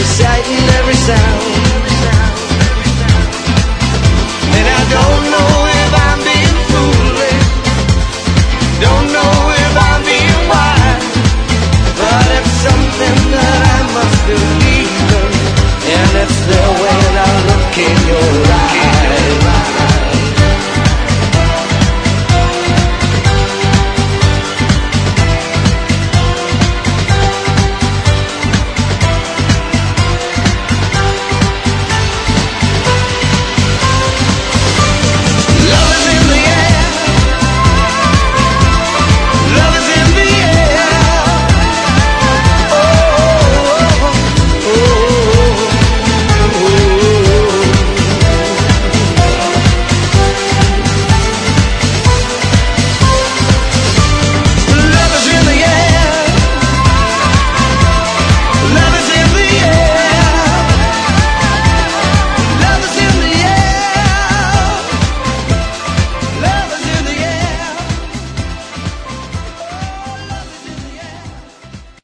Love